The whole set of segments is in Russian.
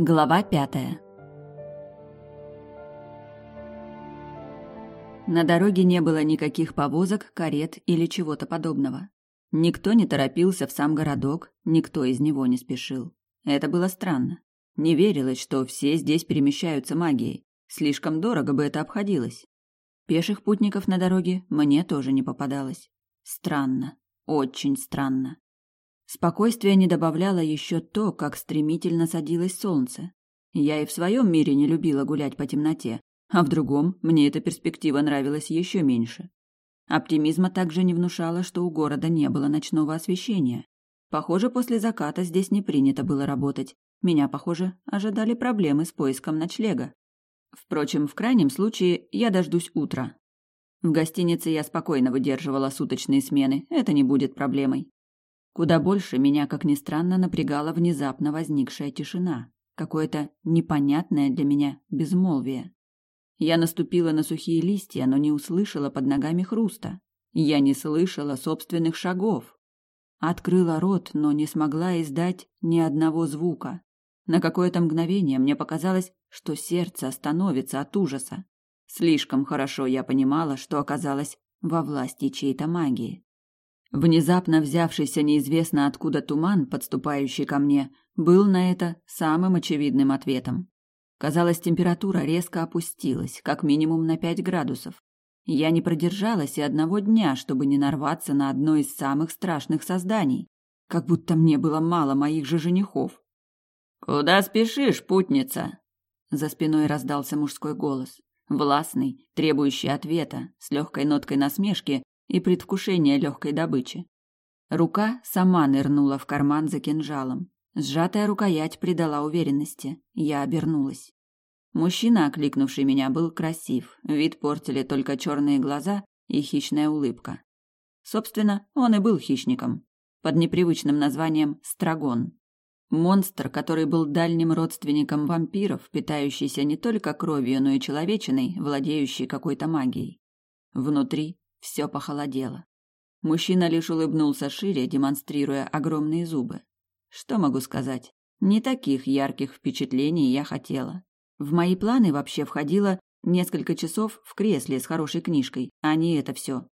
Глава пятая На дороге не было никаких повозок, карет или чего-то подобного. Никто не торопился в сам городок, никто из него не спешил. Это было странно. Не верилось, что все здесь перемещаются магией. Слишком дорого бы это обходилось. Пеших путников на дороге мне тоже не попадалось. Странно, очень странно. Спокойствие не добавляло еще то, как стремительно садилось солнце. Я и в своем мире не любила гулять по темноте, а в другом мне эта перспектива нравилась еще меньше. Оптимизма также не внушало, что у города не было ночного освещения. Похоже, после заката здесь не принято было работать. Меня, похоже, ожидали проблемы с поиском ночлега. Впрочем, в крайнем случае я дождусь утра. В гостинице я спокойно выдерживала суточные смены, это не будет проблемой. Куда больше меня, как ни странно, напрягала внезапно возникшая тишина, какое-то непонятное для меня безмолвие. Я наступила на сухие листья, но не услышала под ногами хруста. Я не слышала собственных шагов. Открыла рот, но не смогла издать ни одного звука. На какое-то мгновение мне показалось, что сердце остановится от ужаса. Слишком хорошо я понимала, что оказалась во власти чьей-то магии. Внезапно взявшийся неизвестно откуда туман, подступающий ко мне, был на это самым очевидным ответом. Казалось, температура резко опустилась, как минимум на пять градусов. Я не продержалась и одного дня, чтобы не нарваться на одно из самых страшных созданий. Как будто мне было мало моих же женихов. «Куда спешишь, путница?» За спиной раздался мужской голос, властный, требующий ответа, с легкой ноткой насмешки и предвкушение легкой добычи. Рука сама нырнула в карман за кинжалом. Сжатая рукоять придала уверенности. Я обернулась. Мужчина, окликнувший меня, был красив. Вид портили только черные глаза и хищная улыбка. Собственно, он и был хищником. Под непривычным названием «Страгон». Монстр, который был дальним родственником вампиров, питающийся не только кровью, но и человечиной, владеющий какой-то магией. Внутри все похолодело. Мужчина лишь улыбнулся шире, демонстрируя огромные зубы. Что могу сказать? Не таких ярких впечатлений я хотела. В мои планы вообще входило несколько часов в кресле с хорошей книжкой, а не это все.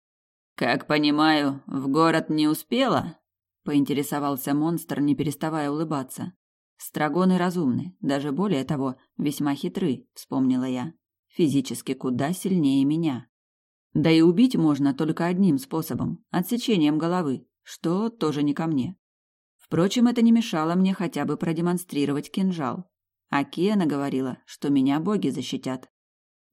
«Как понимаю, в город не успела?» — поинтересовался монстр, не переставая улыбаться. «Страгоны разумны, даже более того, весьма хитры», — вспомнила я. «Физически куда сильнее меня». Да и убить можно только одним способом – отсечением головы, что тоже не ко мне. Впрочем, это не мешало мне хотя бы продемонстрировать кинжал. А Киана говорила, что меня боги защитят.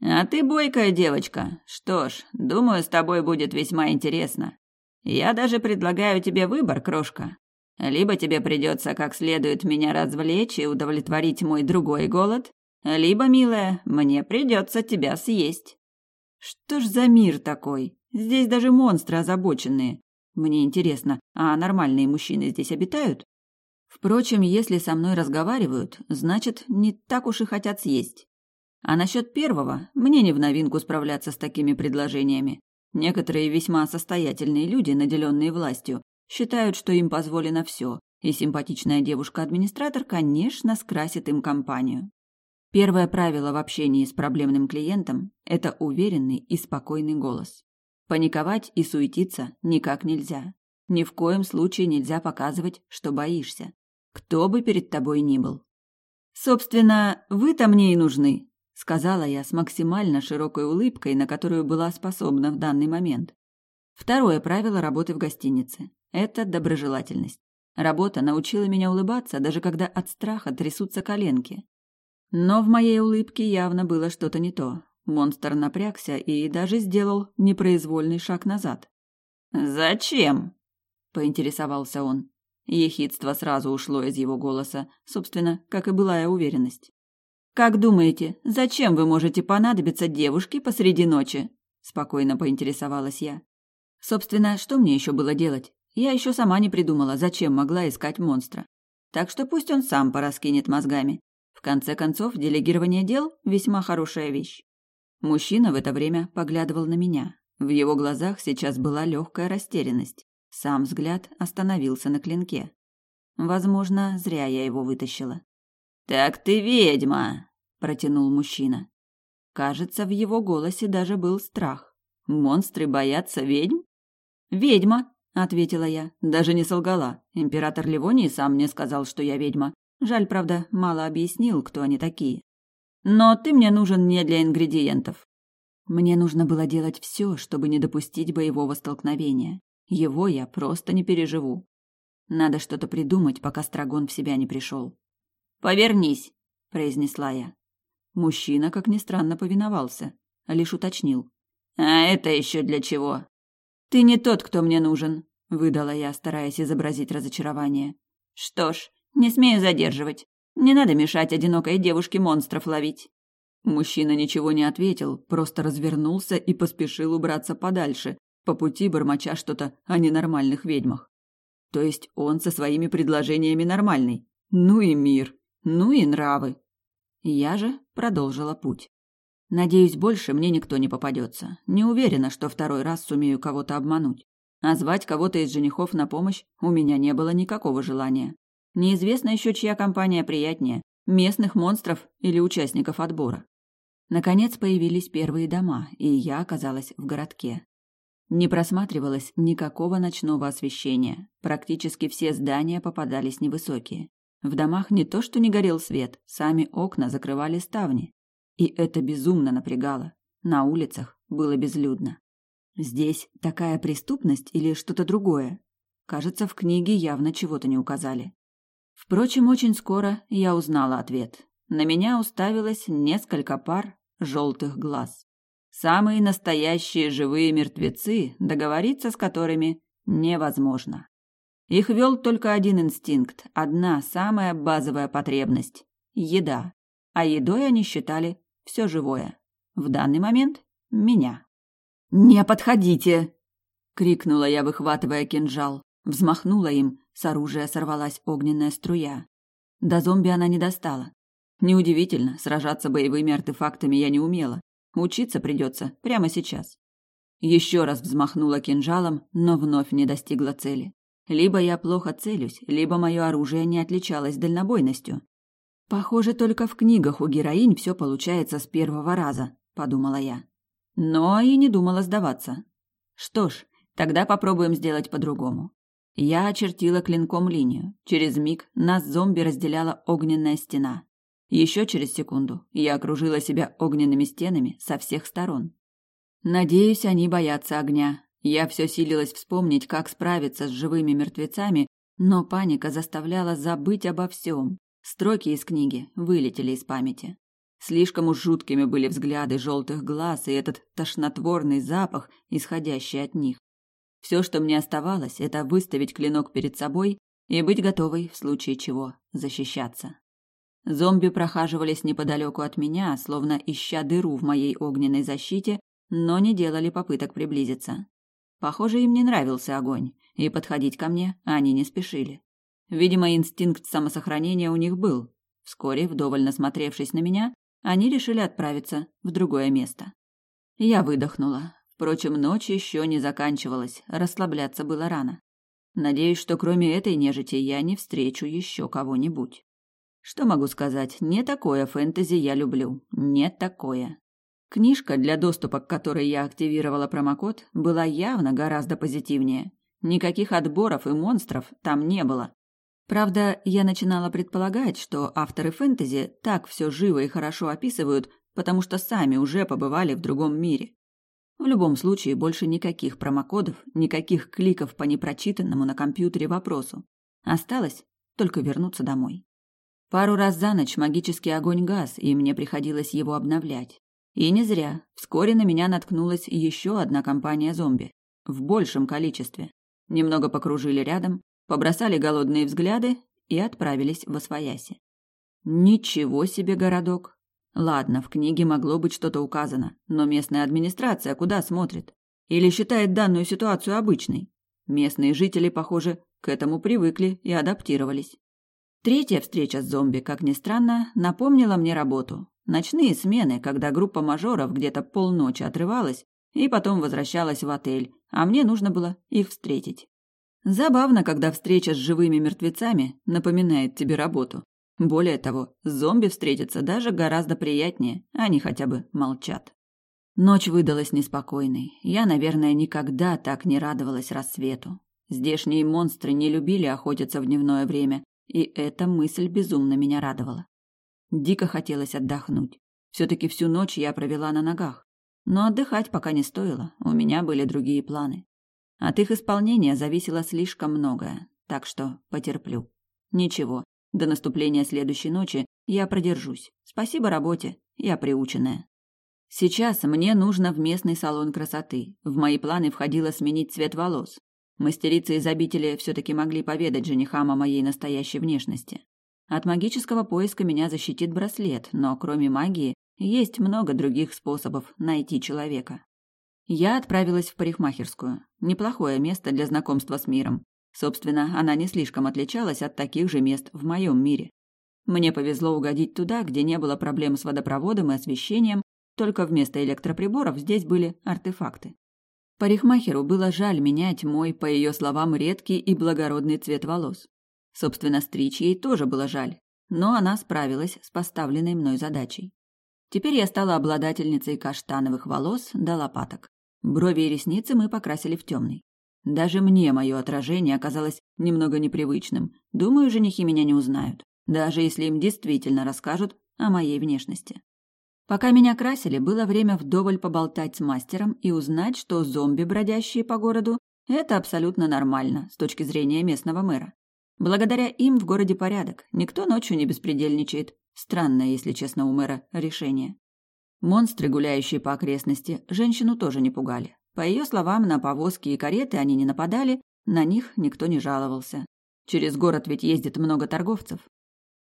«А ты бойкая девочка. Что ж, думаю, с тобой будет весьма интересно. Я даже предлагаю тебе выбор, крошка. Либо тебе придется как следует меня развлечь и удовлетворить мой другой голод, либо, милая, мне придется тебя съесть». Что ж за мир такой? Здесь даже монстры озабоченные. Мне интересно, а нормальные мужчины здесь обитают? Впрочем, если со мной разговаривают, значит, не так уж и хотят съесть. А насчет первого, мне не в новинку справляться с такими предложениями. Некоторые весьма состоятельные люди, наделенные властью, считают, что им позволено все, и симпатичная девушка-администратор, конечно, скрасит им компанию. Первое правило в общении с проблемным клиентом – это уверенный и спокойный голос. Паниковать и суетиться никак нельзя. Ни в коем случае нельзя показывать, что боишься. Кто бы перед тобой ни был. «Собственно, вы-то мне и нужны», – сказала я с максимально широкой улыбкой, на которую была способна в данный момент. Второе правило работы в гостинице – это доброжелательность. Работа научила меня улыбаться, даже когда от страха трясутся коленки. Но в моей улыбке явно было что-то не то. Монстр напрягся и даже сделал непроизвольный шаг назад. «Зачем?» – поинтересовался он. Ехидство сразу ушло из его голоса, собственно, как и былая уверенность. «Как думаете, зачем вы можете понадобиться девушке посреди ночи?» – спокойно поинтересовалась я. Собственно, что мне еще было делать? Я еще сама не придумала, зачем могла искать монстра. Так что пусть он сам пораскинет мозгами. Конце концов, делегирование дел – весьма хорошая вещь. Мужчина в это время поглядывал на меня. В его глазах сейчас была легкая растерянность. Сам взгляд остановился на клинке. Возможно, зря я его вытащила. Так ты ведьма, протянул мужчина. Кажется, в его голосе даже был страх. Монстры боятся ведьм? Ведьма, ответила я, даже не солгала. Император Ливоний сам мне сказал, что я ведьма. Жаль, правда, мало объяснил, кто они такие. Но ты мне нужен не для ингредиентов. Мне нужно было делать все, чтобы не допустить боевого столкновения. Его я просто не переживу. Надо что-то придумать, пока Страгон в себя не пришел. «Повернись», — произнесла я. Мужчина, как ни странно, повиновался, лишь уточнил. «А это еще для чего?» «Ты не тот, кто мне нужен», — выдала я, стараясь изобразить разочарование. «Что ж, не смею задерживать. Не надо мешать одинокой девушке монстров ловить». Мужчина ничего не ответил, просто развернулся и поспешил убраться подальше, по пути бормоча что-то о ненормальных ведьмах. То есть он со своими предложениями нормальный. Ну и мир, ну и нравы. Я же продолжила путь. Надеюсь, больше мне никто не попадется. Не уверена, что второй раз сумею кого-то обмануть. А звать кого-то из женихов на помощь у меня не было никакого желания. Неизвестно еще, чья компания приятнее – местных монстров или участников отбора. Наконец появились первые дома, и я оказалась в городке. Не просматривалось никакого ночного освещения. Практически все здания попадались невысокие. В домах не то что не горел свет, сами окна закрывали ставни. И это безумно напрягало. На улицах было безлюдно. Здесь такая преступность или что-то другое? Кажется, в книге явно чего-то не указали. Впрочем, очень скоро я узнала ответ. На меня уставилось несколько пар желтых глаз. Самые настоящие живые мертвецы, договориться с которыми невозможно. Их вел только один инстинкт, одна самая базовая потребность – еда. А едой они считали все живое. В данный момент – меня. «Не подходите!» – крикнула я, выхватывая кинжал. Взмахнула им, с оружия сорвалась огненная струя. До зомби она не достала. Неудивительно, сражаться боевыми артефактами я не умела. Учиться придется прямо сейчас. Еще раз взмахнула кинжалом, но вновь не достигла цели. Либо я плохо целюсь, либо мое оружие не отличалось дальнобойностью. Похоже, только в книгах у героинь все получается с первого раза, подумала я. Но и не думала сдаваться. Что ж, тогда попробуем сделать по-другому. Я очертила клинком линию. Через миг нас зомби разделяла огненная стена. Еще через секунду я окружила себя огненными стенами со всех сторон. Надеюсь, они боятся огня. Я все силилась вспомнить, как справиться с живыми мертвецами, но паника заставляла забыть обо всем. Строки из книги вылетели из памяти. Слишком уж жуткими были взгляды желтых глаз и этот тошнотворный запах, исходящий от них. Все, что мне оставалось, это выставить клинок перед собой и быть готовой в случае чего защищаться. Зомби прохаживались неподалеку от меня, словно ища дыру в моей огненной защите, но не делали попыток приблизиться. Похоже, им не нравился огонь, и подходить ко мне они не спешили. Видимо, инстинкт самосохранения у них был. Вскоре, вдоволь насмотревшись на меня, они решили отправиться в другое место. Я выдохнула. Впрочем, ночь еще не заканчивалась, расслабляться было рано. Надеюсь, что кроме этой нежити я не встречу еще кого-нибудь. Что могу сказать? Не такое фэнтези я люблю. Не такое. Книжка, для доступа к которой я активировала промокод, была явно гораздо позитивнее. Никаких отборов и монстров там не было. Правда, я начинала предполагать, что авторы фэнтези так все живо и хорошо описывают, потому что сами уже побывали в другом мире. В любом случае, больше никаких промокодов, никаких кликов по непрочитанному на компьютере вопросу. Осталось только вернуться домой. Пару раз за ночь магический огонь гас, и мне приходилось его обновлять. И не зря. Вскоре на меня наткнулась еще одна компания зомби. В большем количестве. Немного покружили рядом, побросали голодные взгляды и отправились в Освояси. Ничего себе городок. Ладно, в книге могло быть что-то указано, но местная администрация куда смотрит? Или считает данную ситуацию обычной? Местные жители, похоже, к этому привыкли и адаптировались. Третья встреча с зомби, как ни странно, напомнила мне работу. Ночные смены, когда группа мажоров где-то полночи отрывалась и потом возвращалась в отель, а мне нужно было их встретить. Забавно, когда встреча с живыми мертвецами напоминает тебе работу. Более того, зомби встретиться даже гораздо приятнее, они хотя бы молчат. Ночь выдалась неспокойной. Я, наверное, никогда так не радовалась рассвету. Здешние монстры не любили охотиться в дневное время, и эта мысль безумно меня радовала. Дико хотелось отдохнуть. Все-таки всю ночь я провела на ногах. Но отдыхать пока не стоило, у меня были другие планы. От их исполнения зависело слишком многое, так что потерплю. Ничего, до наступления следующей ночи я продержусь. Спасибо работе, я приученная. Сейчас мне нужно в местный салон красоты. В мои планы входило сменить цвет волос. Мастерицы из обители все-таки могли поведать женихам о моей настоящей внешности. От магического поиска меня защитит браслет, но кроме магии есть много других способов найти человека. Я отправилась в парикмахерскую. Неплохое место для знакомства с миром. Собственно, она не слишком отличалась от таких же мест в моем мире. Мне повезло угодить туда, где не было проблем с водопроводом и освещением, только вместо электроприборов здесь были артефакты. Парикмахеру было жаль менять мой, по ее словам, редкий и благородный цвет волос. Собственно, стричь ей тоже было жаль, но она справилась с поставленной мной задачей. Теперь я стала обладательницей каштановых волос до лопаток. Брови и ресницы мы покрасили в темный. Даже мне мое отражение оказалось немного непривычным. Думаю, женихи меня не узнают, даже если им действительно расскажут о моей внешности. Пока меня красили, было время вдоволь поболтать с мастером и узнать, что зомби, бродящие по городу, это абсолютно нормально с точки зрения местного мэра. Благодаря им в городе порядок, никто ночью не беспредельничает. Странное, если честно, у мэра решение. Монстры, гуляющие по окрестности, женщину тоже не пугали. По ее словам, на повозки и кареты они не нападали, на них никто не жаловался. Через город ведь ездит много торговцев.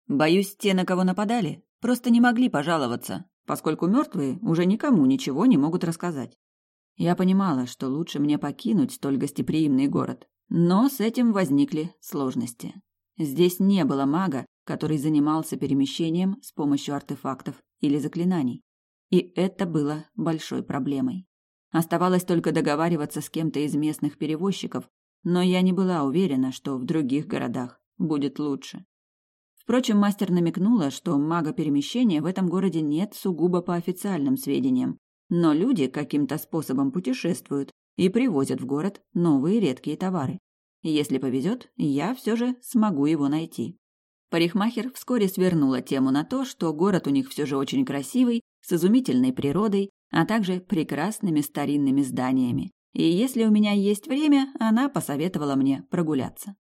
Боюсь, те, на кого нападали, просто не могли пожаловаться, поскольку мертвые уже никому ничего не могут рассказать. Я понимала, что лучше мне покинуть столь гостеприимный город, но с этим возникли сложности. Здесь не было мага, который занимался перемещением с помощью артефактов или заклинаний. И это было большой проблемой. Оставалось только договариваться с кем-то из местных перевозчиков, но я не была уверена, что в других городах будет лучше. Впрочем, мастер намекнула, что мага перемещения в этом городе нет сугубо по официальным сведениям, но люди каким-то способом путешествуют и привозят в город новые редкие товары. Если повезет, я все же смогу его найти. Парикмахер вскоре свернула тему на то, что город у них все же очень красивый, с изумительной природой, а также прекрасными старинными зданиями. И если у меня есть время, она посоветовала мне прогуляться.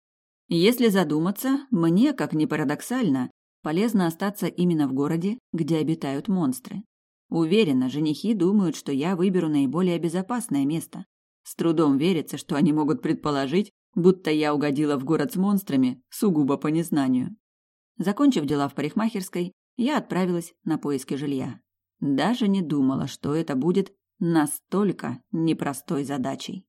Если задуматься, мне, как ни парадоксально, полезно остаться именно в городе, где обитают монстры. Уверена, женихи думают, что я выберу наиболее безопасное место. С трудом верится, что они могут предположить, будто я угодила в город с монстрами сугубо по незнанию. Закончив дела в парикмахерской, я отправилась на поиски жилья. Даже не думала, что это будет настолько непростой задачей.